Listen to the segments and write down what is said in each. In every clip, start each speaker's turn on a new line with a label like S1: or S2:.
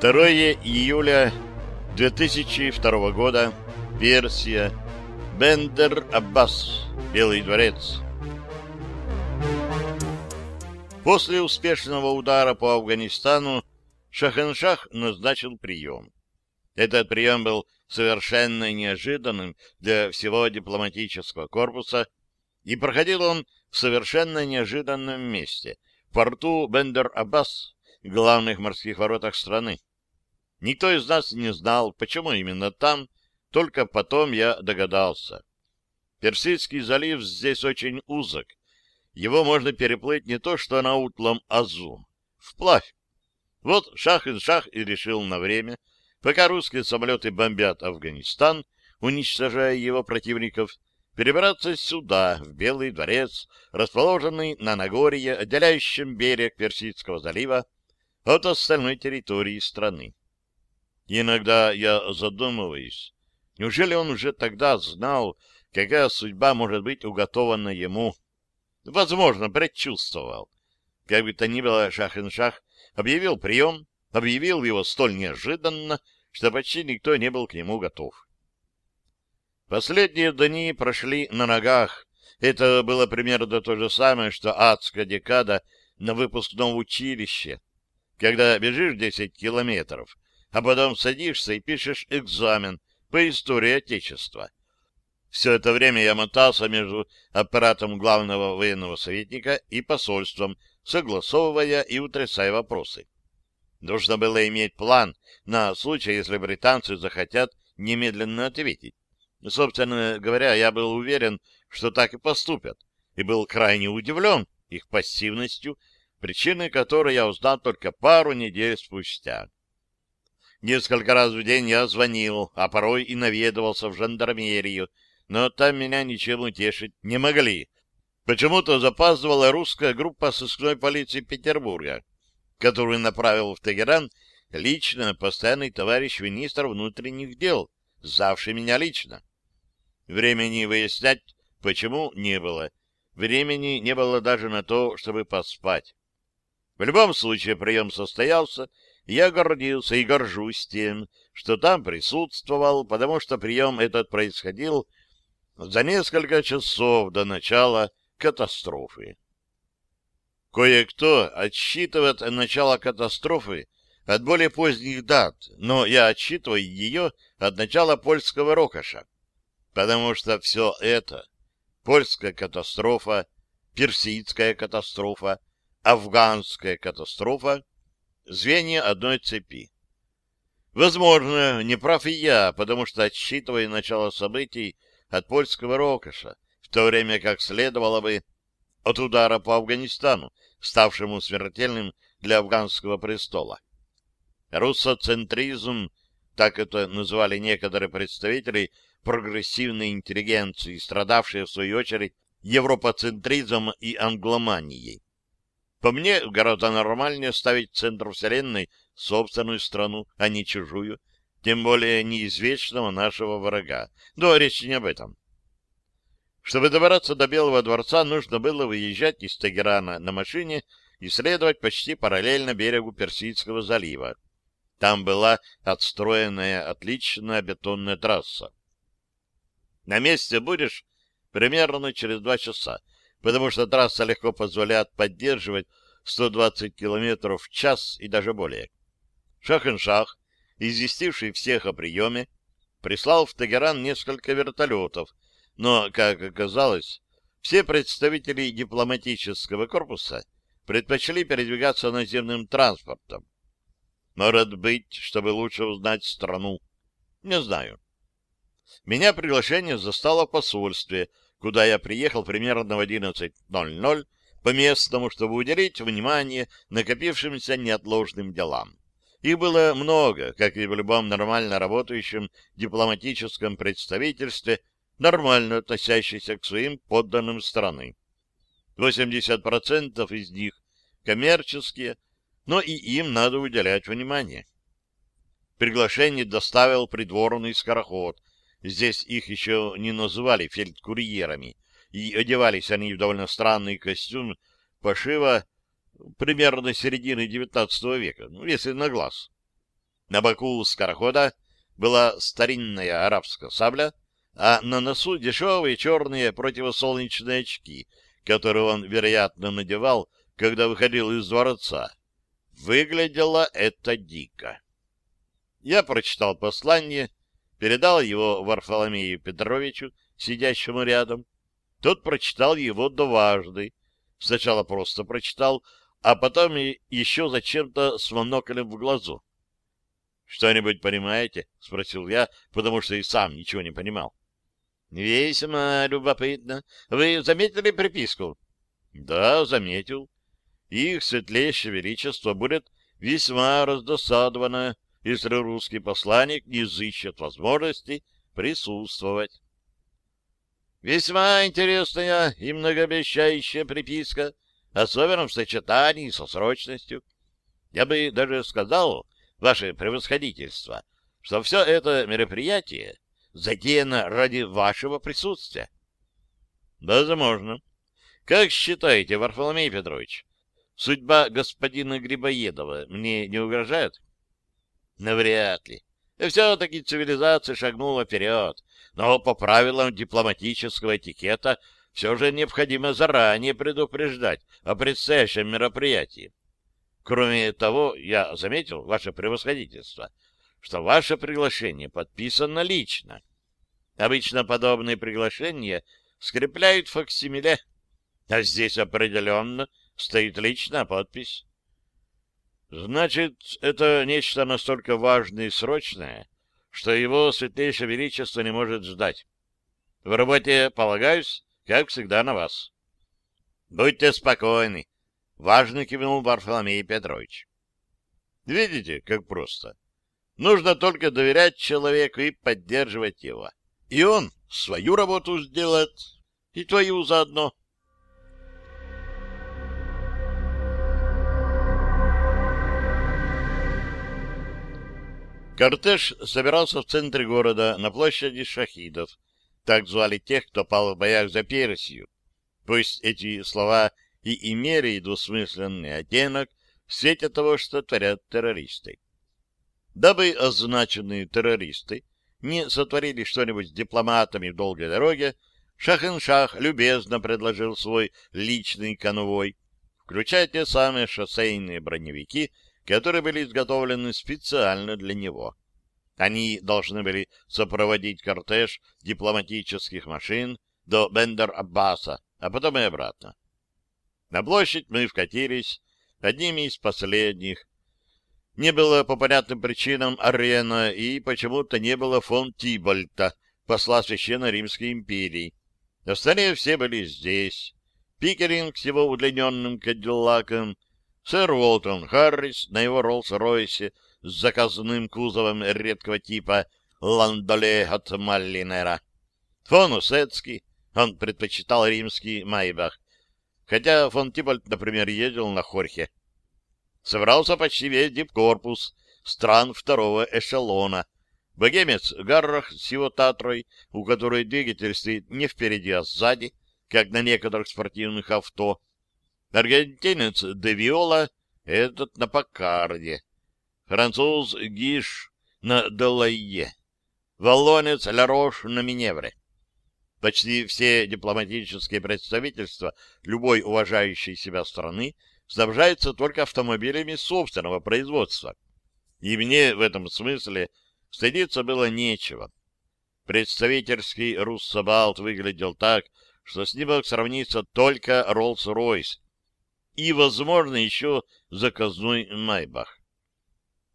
S1: 2 июля 2002 года. Персия. Бендер Аббас. Белый дворец. После успешного удара по Афганистану Шахеншах назначил прием. Этот прием был совершенно неожиданным для всего дипломатического корпуса, и проходил он в совершенно неожиданном месте, в порту Бендер-Аббас, главных морских воротах страны. Никто из нас не знал, почему именно там, только потом я догадался. Персидский залив здесь очень узок. Его можно переплыть не то что на утлом Азу, вплавь. Вот шах-ин-шах и решил на время, пока русские самолеты бомбят Афганистан, уничтожая его противников, перебраться сюда, в Белый дворец, расположенный на Нагорье, отделяющем берег Персидского залива от остальной территории страны. Иногда я задумываюсь, неужели он уже тогда знал, какая судьба может быть уготована ему? Возможно, предчувствовал. Как бы то ни было, Шах-ин-Шах объявил прием, объявил его столь неожиданно, что почти никто не был к нему готов. Последние дни прошли на ногах. Это было примерно то же самое, что адская декада на выпускном училище, когда бежишь 10 километров, а потом садишься и пишешь экзамен по истории Отечества. Все это время я мотался между аппаратом главного военного советника и посольством, согласовывая и утрясая вопросы. Нужно было иметь план на случай, если британцы захотят немедленно ответить. Собственно говоря, я был уверен, что так и поступят, и был крайне удивлен их пассивностью, причиной которой я узнал только пару недель спустя. Несколько раз в день я звонил, а порой и наведывался в жандармерию, но там меня ничем утешить не могли. Почему-то запаздывала русская группа сыскной полиции Петербурга, которую направил в Тегеран лично постоянный товарищ министр внутренних дел, сдавший меня лично. Времени выяснять, почему, не было. Времени не было даже на то, чтобы поспать. В любом случае прием состоялся, я гордился и горжусь тем, что там присутствовал, потому что прием этот происходил за несколько часов до начала катастрофы. Кое-кто отсчитывает начало катастрофы от более поздних дат, но я отсчитываю ее от начала польского рокоша, потому что все это — польская катастрофа, персидская катастрофа, афганская катастрофа звенья одной цепи. Возможно, не прав и я, потому что отсчитывая начало событий от польского рокоша, в то время как следовало бы от удара по Афганистану, ставшему смертельным для афганского престола. Руссоцентризм, так это называли некоторые представители прогрессивной интеллигенции, страдавшие, в свою очередь, европоцентризмом и англоманией. По мне, гораздо нормальнее ставить в центр Вселенной собственную страну, а не чужую, тем более неизвестного нашего врага. Но речь не об этом. Чтобы добраться до Белого дворца, нужно было выезжать из Тегерана на машине и следовать почти параллельно берегу Персидского залива. Там была отстроенная отличная бетонная трасса. На месте будешь примерно через два часа, потому что трасса легко позволяет поддерживать 120 км в час и даже более. Шах-ин-Шах, известивший всех о приеме, прислал в Тегеран несколько вертолетов, но, как оказалось, все представители дипломатического корпуса предпочли передвигаться наземным транспортом. Может быть, чтобы лучше узнать страну. Не знаю. Меня приглашение застало в посольстве, куда я приехал примерно в 11.00 по местному, чтобы уделить внимание накопившимся неотложным делам. Их было много, как и в любом нормально работающем дипломатическом представительстве, нормально относящейся к своим подданным страны. 80% из них коммерческие, но и им надо уделять внимание. Приглашение доставил придворный скороход, Здесь их еще не называли фельдкурьерами, и одевались они в довольно странный костюм пошива примерно середины XIX века, ну, если на глаз. На боку скорохода была старинная арабская сабля, а на носу дешевые черные противосолнечные очки, которые он, вероятно, надевал, когда выходил из дворца. Выглядело это дико. Я прочитал послание, передал его Варфоломею Петровичу, сидящему рядом. Тот прочитал его дважды. Сначала просто прочитал, а потом еще зачем-то с моноклем в глазу. — Что-нибудь понимаете? — спросил я, потому что и сам ничего не понимал. — Весьма любопытно. Вы заметили приписку? — Да, заметил. Их светлейшее величество будет весьма раздосадовано, если русский посланник не изыщет возможности присутствовать. Весьма интересная и многообещающая приписка, особенно в сочетании со срочностью. Я бы даже сказал, ваше превосходительство, что все это мероприятие затеяно ради вашего присутствия. Возможно. Как считаете, Варфоломей Петрович, судьба господина Грибоедова мне не угрожает? Навряд ли. Все-таки цивилизация шагнула вперед, но по правилам дипломатического этикета все же необходимо заранее предупреждать о предстоящем мероприятии. Кроме того, я заметил, ваше превосходительство, что ваше приглашение подписано лично. Обычно подобные приглашения скрепляют факсимиле, а здесь определенно стоит личная подпись. Значит, это нечто настолько важное и срочное, что его светлейшее величество не может ждать. В работе полагаюсь, как всегда, на вас. Будьте спокойны, — важно кивнул Варфоломей Петрович. Видите, как просто. Нужно только доверять человеку и поддерживать его. И он свою работу сделает, и твою заодно. Кортеж собирался в центре города, на площади шахидов. Так звали тех, кто пал в боях за Персию. Пусть эти слова и имели двусмысленный оттенок в свете того, что творят террористы. Дабы означенные террористы не сотворили что-нибудь с дипломатами в долгой дороге, Шахеншах любезно предложил свой личный конвой, включая те самые шоссейные броневики, которые были изготовлены специально для него. Они должны были сопроводить кортеж дипломатических машин до Бендер-Аббаса, а потом и обратно. На площадь мы вкатились одними из последних. Не было по понятным причинам арена, и почему-то не было фон Тибольта, посла Священной Римской империи. Остальные все были здесь. Пикеринг с его удлиненным кадиллаком — Сэр Уолтон Харрис на его Роллс-Ройсе с заказным кузовом редкого типа Ландоле от Маллинера. Фон Усецкий, он предпочитал римский Майбах, хотя фон Тибальд, например, ездил на Хорхе. Собрался почти весь дипкорпус стран второго эшелона. Богемец Гаррах с его Татрой, у которой двигатель стоит не впереди, а сзади, как на некоторых спортивных авто, Аргентинец де Виола, этот на Покарде. Француз Гиш на Делайе. Валлонец Ларош на Миневре. Почти все дипломатические представительства любой уважающей себя страны снабжаются только автомобилями собственного производства. И мне в этом смысле стыдиться было нечего. Представительский Руссобалт выглядел так, что с ним мог сравниться только Роллс-Ройс, и, возможно, еще заказной Майбах.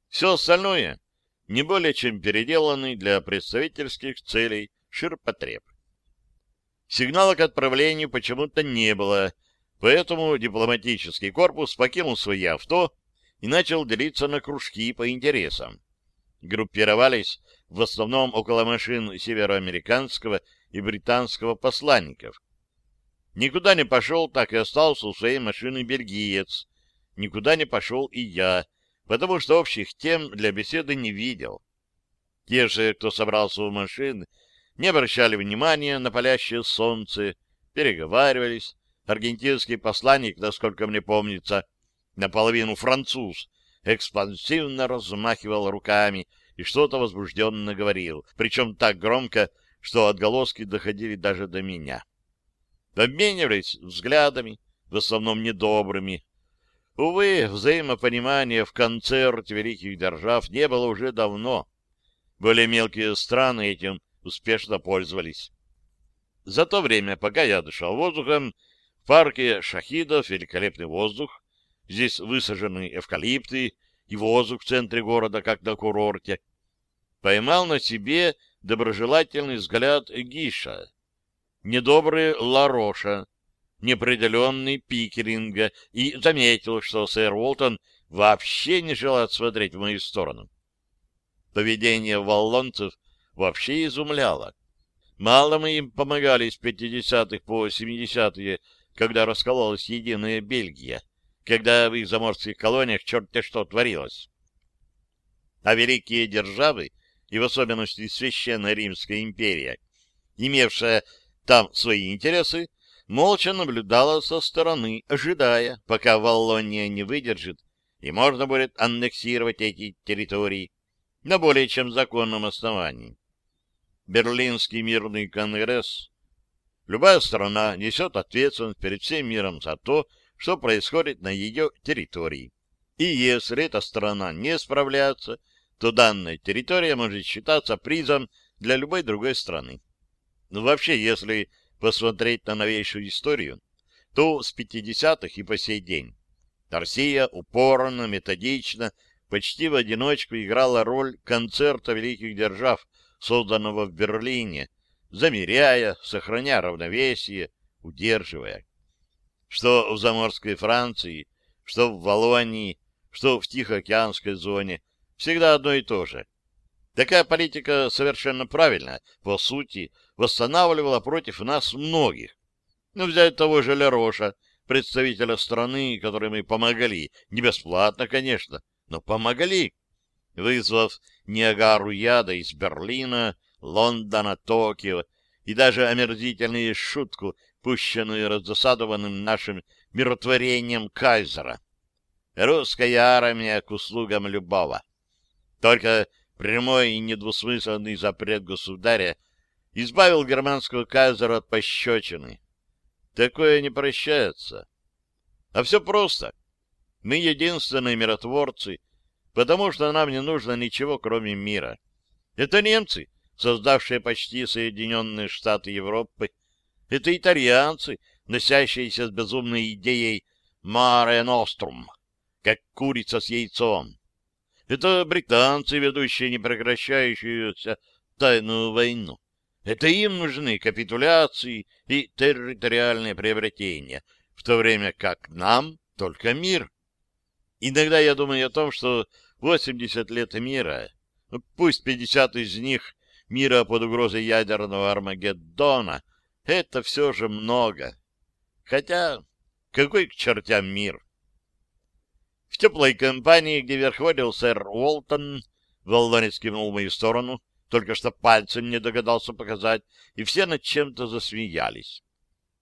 S1: Все остальное не более чем переделанный для представительских целей ширпотреб. Сигнала к отправлению почему-то не было, поэтому дипломатический корпус покинул свои авто и начал делиться на кружки по интересам. Группировались в основном около машин североамериканского и британского посланников, Никуда не пошел, так и остался у своей машины бельгиец. Никуда не пошел и я, потому что общих тем для беседы не видел. Те же, кто собрался у машин, не обращали внимания на палящее солнце, переговаривались. Аргентинский посланник, насколько мне помнится, наполовину француз, экспансивно размахивал руками и что-то возбужденно говорил, причем так громко, что отголоски доходили даже до меня. Обменивались взглядами, в основном недобрыми. Увы, взаимопонимания в концерте великих держав не было уже давно. Более мелкие страны этим успешно пользовались. За то время, пока я дышал воздухом, в парке шахидов великолепный воздух, здесь высажены эвкалипты и воздух в центре города, как на курорте, поймал на себе доброжелательный взгляд Гиша, недобрый Лароша, неопределенный Пикеринга и заметил, что сэр Уолтон вообще не желает смотреть в мою сторону. Поведение валлонцев вообще изумляло. Мало мы им помогали с 50-х по 70-е, когда раскололась единая Бельгия, когда в их заморских колониях черт-те что творилось. А великие державы, и в особенности Священная Римская империя, имевшая там свои интересы, молча наблюдала со стороны, ожидая, пока Валлония не выдержит, и можно будет аннексировать эти территории на более чем законном основании. Берлинский мирный конгресс. Любая страна несет ответственность перед всем миром за то, что происходит на ее территории. И если эта страна не справляется, то данная территория может считаться призом для любой другой страны. Но вообще, если посмотреть на новейшую историю, то с 50-х и по сей день Россия упорно, методично, почти в одиночку играла роль концерта великих держав, созданного в Берлине, замеряя, сохраняя равновесие, удерживая. Что в заморской Франции, что в Волонии, что в Тихоокеанской зоне, всегда одно и то же. Такая политика совершенно правильная, по сути, восстанавливала против нас многих. Ну, взять того же Лероша, представителя страны, которой мы помогали, не бесплатно, конечно, но помогали, вызвав Ниагару яда из Берлина, Лондона, Токио и даже омерзительную шутку, пущенную раздосадованным нашим миротворением кайзера. Русская армия к услугам любого. Только прямой и недвусмысленный запрет государя избавил германского кайзера от пощечины. Такое не прощается. А все просто. Мы единственные миротворцы, потому что нам не нужно ничего, кроме мира. Это немцы, создавшие почти Соединенные Штаты Европы. Это итальянцы, носящиеся с безумной идеей «Маре Нострум», как курица с яйцом. Это британцы, ведущие непрекращающуюся тайную войну. Это им нужны капитуляции и территориальные приобретения, в то время как нам только мир. Иногда я думаю о том, что 80 лет мира, ну, пусть 50 из них мира под угрозой ядерного Армагеддона, это все же много. Хотя, какой к чертям мир? В теплой компании, где верховодил сэр Уолтон, Волдонец кивнул в мою сторону, только что пальцем не догадался показать, и все над чем-то засмеялись.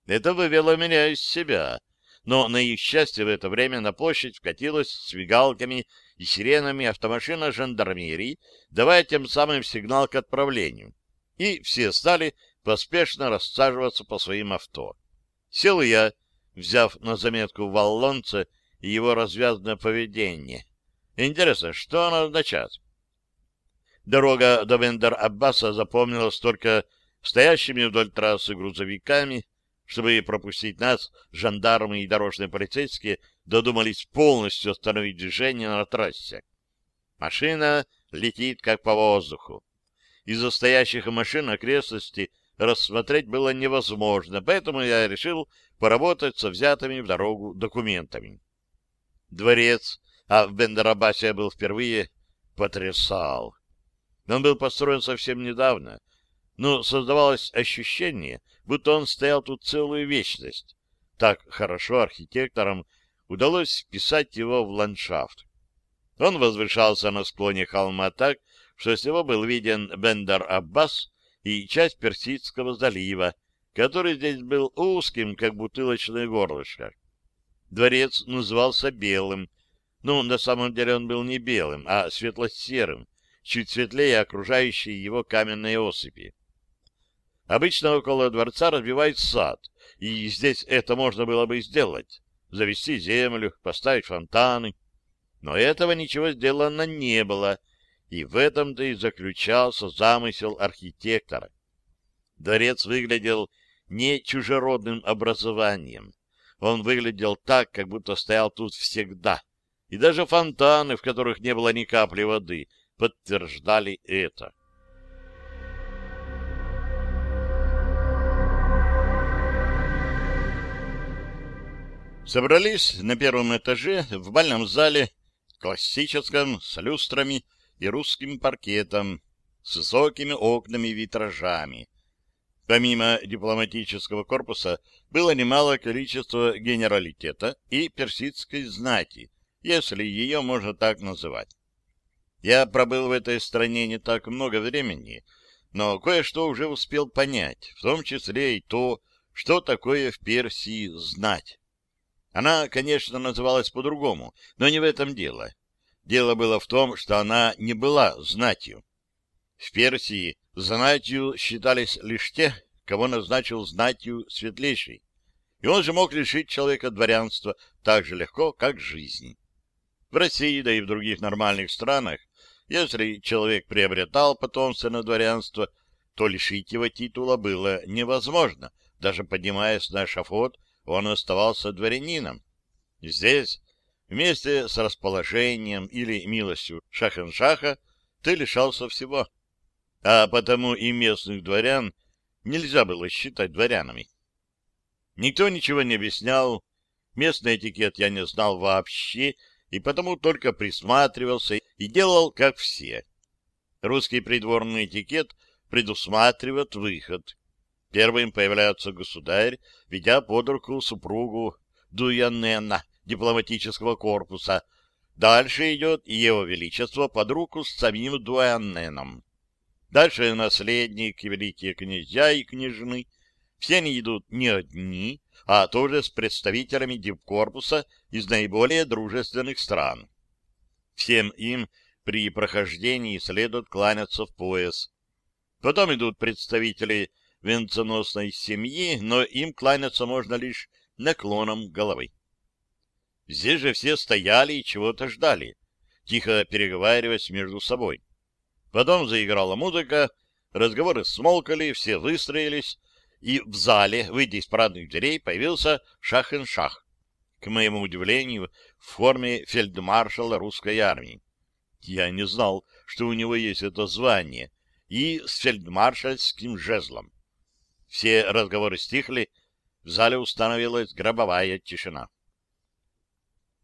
S1: Это вывело меня из себя — но, на их счастье, в это время на площадь вкатилась с мигалками и сиренами автомашина жандармерии, давая тем самым сигнал к отправлению. И все стали поспешно рассаживаться по своим авто. Сел я, взяв на заметку валлонца и его развязное поведение. Интересно, что оно означает? Дорога до Вендер-Аббаса запомнилась только стоящими вдоль трассы грузовиками, чтобы пропустить нас, жандармы и дорожные полицейские додумались полностью остановить движение на трассе. Машина летит как по воздуху. Из-за стоящих машин окрестности рассмотреть было невозможно, поэтому я решил поработать со взятыми в дорогу документами. Дворец, а в Бендерабасе я был впервые, потрясал. Он был построен совсем недавно, но создавалось ощущение, будто он стоял тут целую вечность. Так хорошо архитекторам удалось вписать его в ландшафт. Он возвышался на склоне холма так, что с него был виден Бендер-Аббас и часть Персидского залива, который здесь был узким, как бутылочное горлышко. Дворец назывался Белым, Ну, на самом деле он был не белым, а светло-серым, чуть светлее окружающей его каменные осыпи. Обычно около дворца разбивают сад, и здесь это можно было бы сделать. Завести землю, поставить фонтаны. Но этого ничего сделано не было, и в этом-то и заключался замысел архитектора. Дворец выглядел не чужеродным образованием. Он выглядел так, как будто стоял тут всегда. И даже фонтаны, в которых не было ни капли воды, подтверждали это. Собрались на первом этаже в бальном зале, классическом, с люстрами и русским паркетом, с высокими окнами-витражами. Помимо дипломатического корпуса было немало количество генералитета и персидской знати, если ее можно так называть. Я пробыл в этой стране не так много времени, но кое-что уже успел понять, в том числе и то, что такое в Персии знать. Она, конечно, называлась по-другому, но не в этом дело. Дело было в том, что она не была знатью. В Персии знатью считались лишь те, кого назначил знатью светлейший, и он же мог лишить человека дворянства так же легко, как жизни. В России, да и в других нормальных странах, если человек приобретал потомственное дворянство, то лишить его титула было невозможно, даже поднимаясь на шафот он оставался дворянином. Здесь, вместе с расположением или милостью Шахеншаха, ты лишался всего. А потому и местных дворян нельзя было считать дворянами. Никто ничего не объяснял, местный этикет я не знал вообще, и потому только присматривался и делал, как все. Русский придворный этикет предусматривает выход. Первым появляется государь, ведя под руку супругу Дуянена дипломатического корпуса. Дальше идет его величество под руку с самим Дуяненом. Дальше наследник и великие князья и княжны. Все они идут не одни, а тоже с представителями дипкорпуса из наиболее дружественных стран. Всем им при прохождении следует кланяться в пояс. Потом идут представители венценосной семьи, но им кланяться можно лишь наклоном головы. Здесь же все стояли и чего-то ждали, тихо переговариваясь между собой. Потом заиграла музыка, разговоры смолкали, все выстроились, и в зале, выйдя из парадных дверей, появился Шах-эн-Шах, к моему удивлению, в форме фельдмаршала русской армии. Я не знал, что у него есть это звание, и с фельдмаршальским жезлом. Все разговоры стихли, в зале установилась гробовая тишина.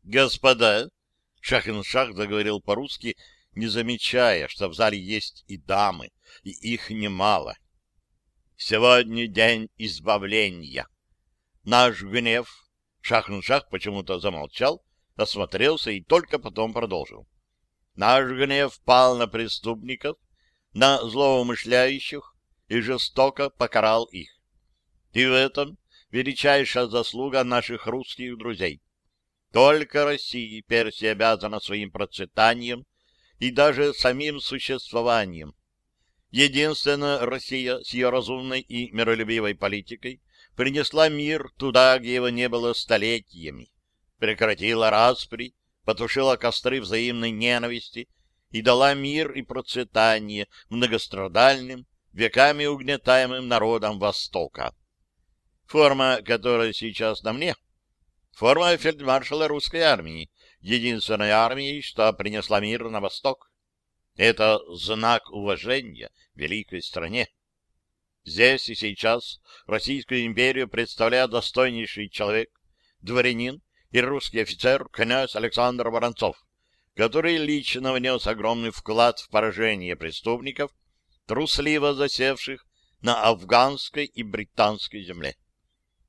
S1: «Господа!» — Шах-эн-Шах заговорил по-русски, не замечая, что в зале есть и дамы, и их немало. «Сегодня день избавления. Наш гнев...» Шах-эн-Шах почему-то замолчал, осмотрелся и только потом продолжил. «Наш гнев пал на преступников, на злоумышляющих, и жестоко покарал их. И в этом величайшая заслуга наших русских друзей. Только России Персия обязана своим процветанием и даже самим существованием. Единственная Россия с ее разумной и миролюбивой политикой принесла мир туда, где его не было столетиями, прекратила распри, потушила костры взаимной ненависти и дала мир и процветание многострадальным, веками угнетаемым народом Востока. Форма, которая сейчас на мне, форма фельдмаршала русской армии, единственной армии, что принесла мир на Восток. Это знак уважения великой стране. Здесь и сейчас Российскую империю представляет достойнейший человек, дворянин и русский офицер князь Александр Воронцов, который лично внес огромный вклад в поражение преступников трусливо засевших на афганской и британской земле.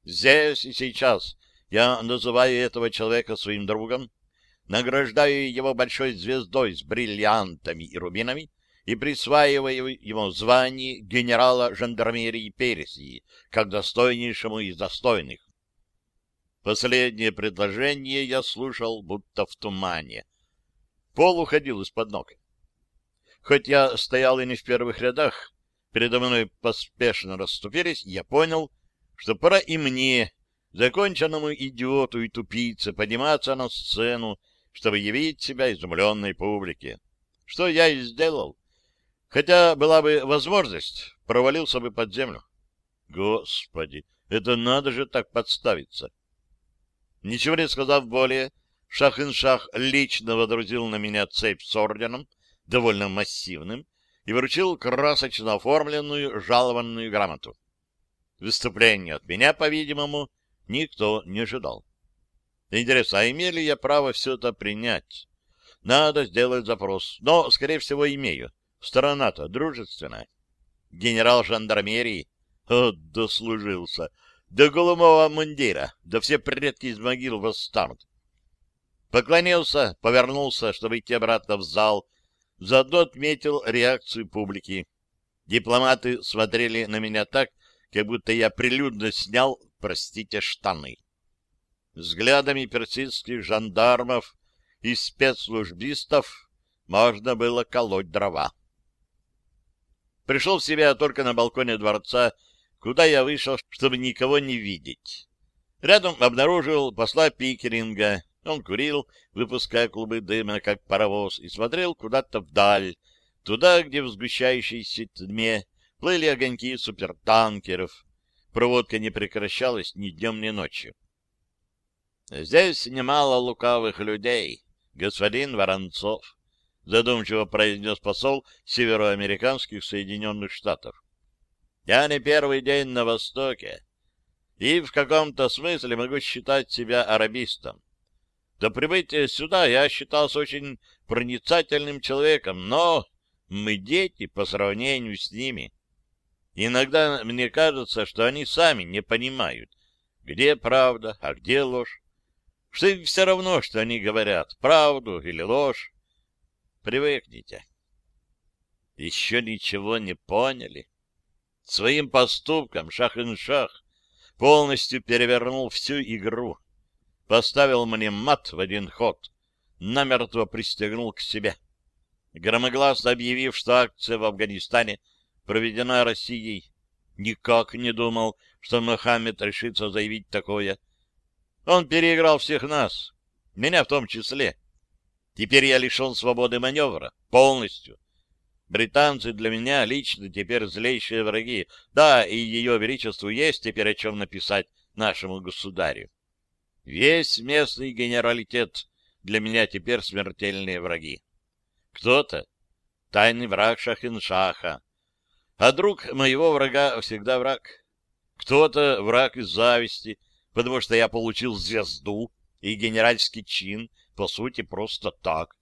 S1: Здесь и сейчас я называю этого человека своим другом, награждаю его большой звездой с бриллиантами и рубинами и присваиваю ему звание генерала жандармерии Персии, как достойнейшему из достойных. Последнее предложение я слушал, будто в тумане. Пол уходил из-под ног. Хоть я стоял и не в первых рядах, передо мной поспешно расступились, я понял, что пора и мне, законченному идиоту и тупице, подниматься на сцену, чтобы явить себя изумленной публике. Что я и сделал. Хотя была бы возможность, провалился бы под землю. Господи, это надо же так подставиться. Ничего не сказав более, Шах-ин-Шах лично водрузил на меня цепь с орденом, довольно массивным, и вручил красочно оформленную жалованную грамоту. Выступление от меня, по-видимому, никто не ожидал. Интересно, а имею ли я право все это принять? Надо сделать запрос, но, скорее всего, имею. Страна-то дружественная. Генерал жандармерии. О, дослужился. До голубого мундира, да все предки из могил восстанут. Поклонился, повернулся, чтобы идти обратно в зал, заодно отметил реакцию публики. Дипломаты смотрели на меня так, как будто я прилюдно снял, простите, штаны. Взглядами персидских жандармов и спецслужбистов можно было колоть дрова. Пришел в себя только на балконе дворца, куда я вышел, чтобы никого не видеть. Рядом обнаружил посла Пикеринга. Он курил, выпуская клубы дыма, как паровоз, и смотрел куда-то вдаль, туда, где в сгущающейся тьме плыли огоньки супертанкеров. Проводка не прекращалась ни днем, ни ночью. «Здесь немало лукавых людей, господин Воронцов», — задумчиво произнес посол североамериканских Соединенных Штатов. «Я не первый день на Востоке, и в каком-то смысле могу считать себя арабистом. До прибытия сюда я считался очень проницательным человеком, но мы дети по сравнению с ними. Иногда мне кажется, что они сами не понимают, где правда, а где ложь что им все равно, что они говорят, правду или ложь. Привыкните. Еще ничего не поняли. Своим поступком Шах-ин-Шах полностью перевернул всю игру, поставил мне мат в один ход, намертво пристегнул к себе. Громогласно объявив, что акция в Афганистане проведена Россией, никак не думал, что Мохаммед решится заявить такое — он переиграл всех нас, меня в том числе. Теперь я лишен свободы маневра, полностью. Британцы для меня лично теперь злейшие враги. Да, и ее величеству есть теперь о чем написать нашему государю. Весь местный генералитет для меня теперь смертельные враги. Кто-то — тайный враг Шахиншаха, а друг моего врага всегда враг. Кто-то — враг из зависти — потому что я получил звезду и генеральский чин, по сути, просто так.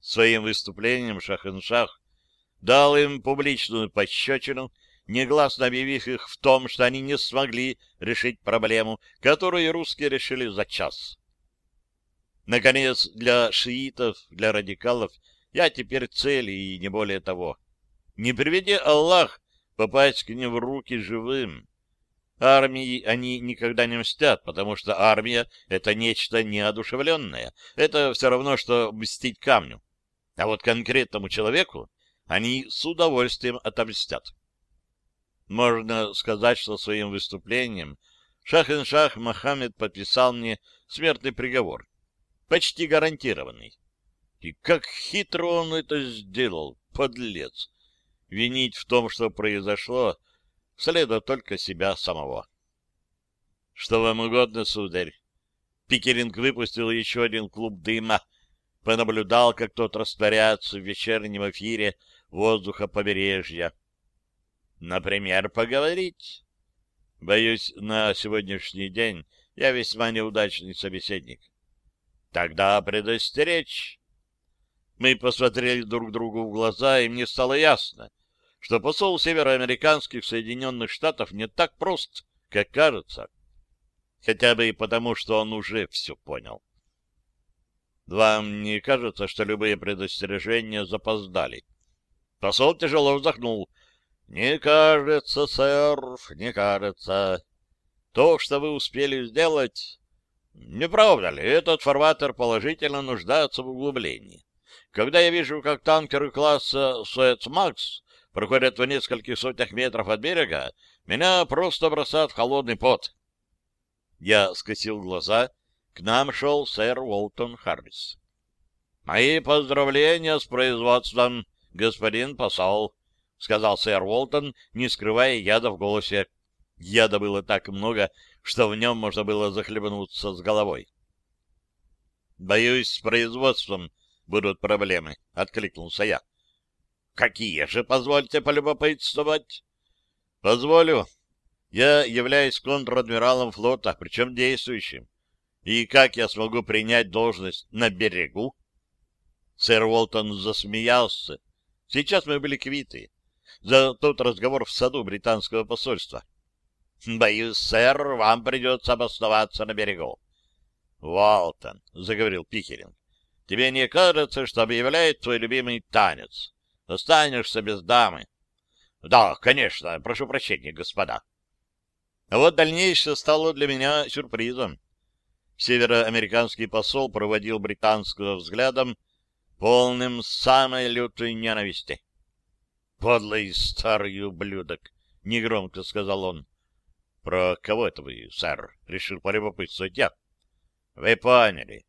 S1: Своим выступлением Шахеншах дал им публичную пощечину, негласно объявив их в том, что они не смогли решить проблему, которую русские решили за час. Наконец, для шиитов, для радикалов, я теперь цель и не более того. Не приведи Аллах попасть к ним в руки живым. Армии они никогда не мстят, потому что армия — это нечто неодушевленное. Это все равно, что мстить камню. А вот конкретному человеку они с удовольствием отомстят. Можно сказать, что своим выступлением Шах-ин-Шах Мохаммед подписал мне смертный приговор. Почти гарантированный. И как хитро он это сделал, подлец! Винить в том, что произошло, следует только себя самого. — Что вам угодно, сударь? Пикеринг выпустил еще один клуб дыма, понаблюдал, как тот растворяется в вечернем эфире воздуха побережья. — Например, поговорить? Боюсь, на сегодняшний день я весьма неудачный собеседник. — Тогда предостеречь. Мы посмотрели друг другу в глаза, и мне стало ясно, что посол североамериканских Соединенных Штатов не так прост, как кажется. Хотя бы и потому, что он уже все понял. Вам не кажется, что любые предостережения запоздали? Посол тяжело вздохнул. Не кажется, сэр, не кажется. То, что вы успели сделать, Не правда ли, этот фарватер положительно нуждается в углублении? Когда я вижу, как танкеры класса Суэц Макс проходят в нескольких сотнях метров от берега, меня просто бросает в холодный пот. Я скосил глаза. К нам шел сэр Уолтон Харрис. «Мои поздравления с производством, господин посол», — сказал сэр Уолтон, не скрывая яда в голосе. Яда было так много, что в нем можно было захлебнуться с головой. «Боюсь, с производством будут проблемы», — откликнулся я. «Какие же, позвольте полюбопытствовать?» «Позволю. Я являюсь контр-адмиралом флота, причем действующим. И как я смогу принять должность на берегу?» Сэр Уолтон засмеялся. Сейчас мы были квиты. За тот разговор в саду британского посольства. Боюсь, сэр, вам придется обосноваться на берегу. — Уолтон, — заговорил Пикеринг, — тебе не кажется, что объявляет твой любимый танец? Останешься без дамы. — Да, конечно, прошу прощения, господа. А вот дальнейшее стало для меня сюрпризом. Североамериканский посол проводил британского взглядом, полным самой лютой ненависти. — Подлый старый ублюдок! — негромко сказал он. — Про кого это вы, сэр? — решил полюбопытствовать я. — Вы поняли.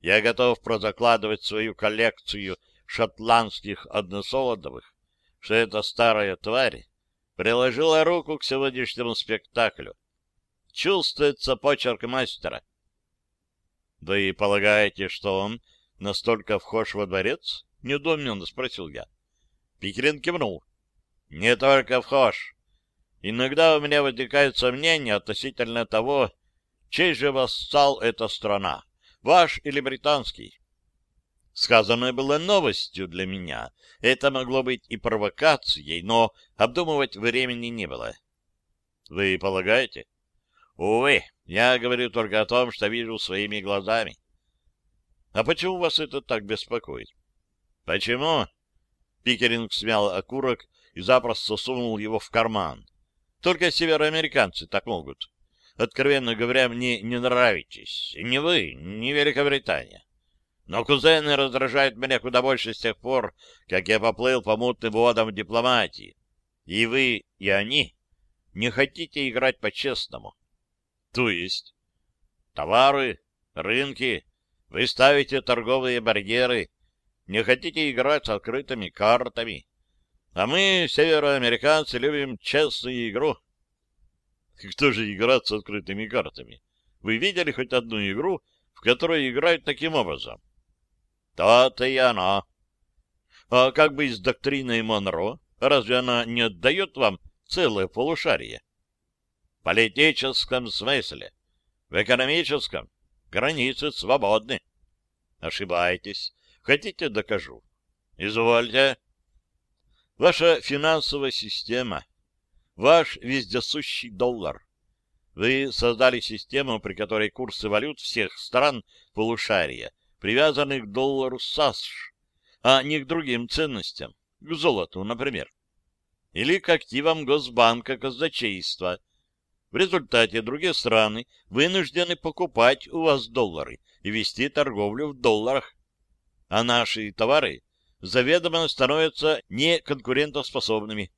S1: Я готов прозакладывать свою коллекцию шотландских односолодовых, что эта старая тварь приложила руку к сегодняшнему спектаклю. Чувствуется почерк мастера. — Да и полагаете, что он настолько вхож во дворец? — недоуменно спросил я. Пикерин кивнул. — Не только вхож. Иногда у меня возникают сомнения относительно того, чей же вассал эта страна, ваш или британский. Сказанное было новостью для меня. Это могло быть и провокацией, но обдумывать времени не было. Вы полагаете? Увы, я говорю только о том, что вижу своими глазами. А почему вас это так беспокоит? Почему? Пикеринг смял окурок и запросто сунул его в карман. Только североамериканцы так могут. Откровенно говоря, мне не нравитесь. Ни вы, ни Великобритания. Но кузены раздражают меня куда больше с тех пор, как я поплыл по мутным водам дипломатии. И вы, и они не хотите играть по-честному. То есть товары, рынки, вы ставите торговые барьеры, не хотите играть с открытыми картами. А мы, североамериканцы, любим честную игру. Кто же играет с открытыми картами? Вы видели хоть одну игру, в которой играют таким образом? То-то и оно. А как бы с доктриной Монро? Разве она не отдает вам целое полушарие? В политическом смысле. В экономическом границы свободны. Ошибаетесь. Хотите, докажу. Извольте. Ваша финансовая система, ваш вездесущий доллар. Вы создали систему, при которой курсы валют всех стран полушария привязаны к доллару САСШ, а не к другим ценностям, к золоту, например. Или к активам Госбанка казначейства. В результате другие страны вынуждены покупать у вас доллары и вести торговлю в долларах. А наши товары заведомо становятся неконкурентоспособными,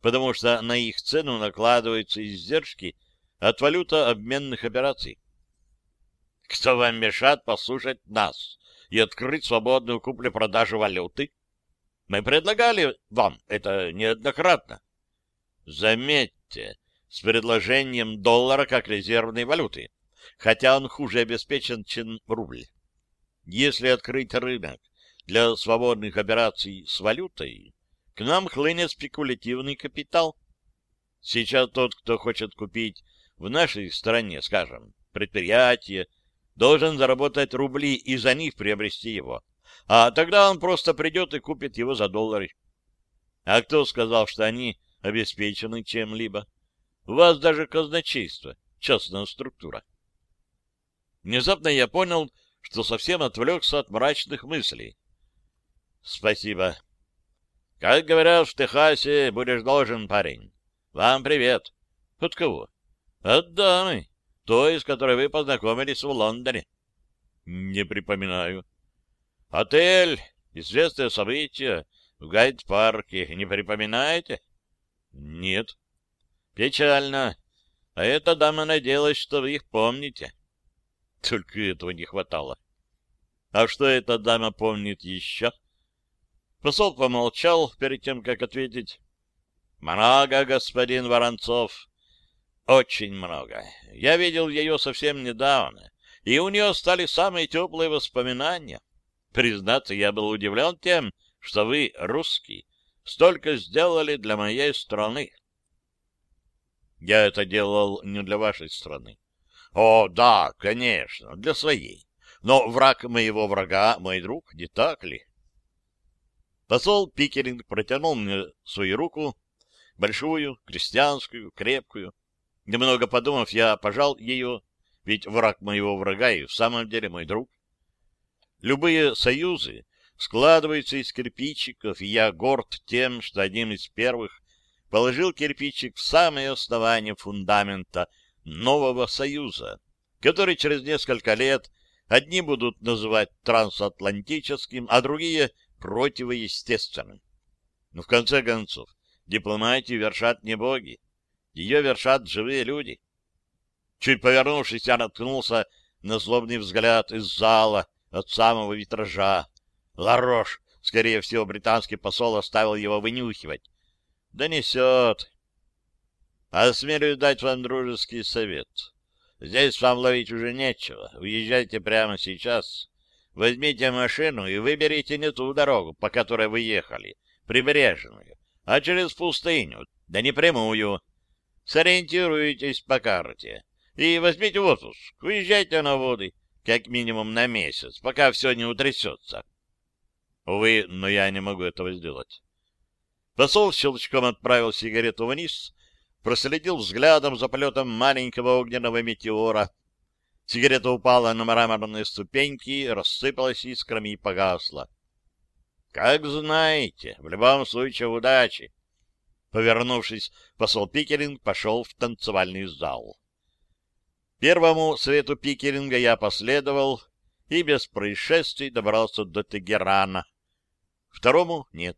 S1: потому что на их цену накладываются издержки от валютообменных операций. Кто вам мешает послушать нас и открыть свободную куплю-продажу валюты? Мы предлагали вам это неоднократно. Заметьте, с предложением доллара как резервной валюты, хотя он хуже обеспечен, чем рубль. Если открыть рынок для свободных операций с валютой, к нам хлынет спекулятивный капитал. Сейчас тот, кто хочет купить в нашей стране, скажем, предприятие, должен заработать рубли и за них приобрести его. А тогда он просто придет и купит его за доллары. А кто сказал, что они обеспечены чем-либо? У вас даже казначейство, частная структура. Внезапно я понял, что совсем отвлекся от мрачных мыслей. Спасибо. Как говорят в Техасе, будешь должен, парень. Вам привет. От кого? От дамы. Той, с которой вы познакомились в Лондоне. Не припоминаю. Отель, известное событие в Гайд-парке, не припоминаете? Нет. Печально. А эта дама надеялась, что вы их помните. Только этого не хватало. А что эта дама помнит еще? Посол помолчал перед тем, как ответить. Много, господин Воронцов. Очень много. Я видел ее совсем недавно, и у нее стали самые теплые воспоминания. Признаться, я был удивлен тем, что вы, русский, столько сделали для моей страны. Я это делал не для вашей страны. О, да, конечно, для своей. Но враг моего врага — мой друг, не так ли? Посол Пикеринг протянул мне свою руку, большую, крестьянскую, крепкую. Немного подумав, я пожал ее, ведь враг моего врага и в самом деле мой друг. Любые союзы складываются из кирпичиков, и я горд тем, что одним из первых положил кирпичик в самое основание фундамента нового союза, который через несколько лет одни будут называть трансатлантическим, а другие — противоестественным. Но в конце концов, дипломатию вершат не боги, ее вершат живые люди. Чуть повернувшись, я наткнулся на злобный взгляд из зала от самого витража. Ларош, скорее всего, британский посол оставил его вынюхивать. Да несет. Осмелюсь дать вам дружеский совет. Здесь вам ловить уже нечего. Уезжайте прямо сейчас. Возьмите машину и выберите не ту дорогу, по которой вы ехали, прибрежную, а через пустыню, да не прямую. Сориентируйтесь по карте и возьмите отпуск. Уезжайте на воды, как минимум на месяц, пока все не утрясется. Увы, но я не могу этого сделать. Посол щелчком отправил сигарету вниз, проследил взглядом за полетом маленького огненного метеора. Сигарета упала на мраморные ступеньки, рассыпалась искрами и погасла. — Как знаете, в любом случае удачи. Повернувшись, посол Пикеринг пошел в танцевальный зал. Первому свету Пикеринга я последовал и без происшествий добрался до Тегерана. Второму — нет.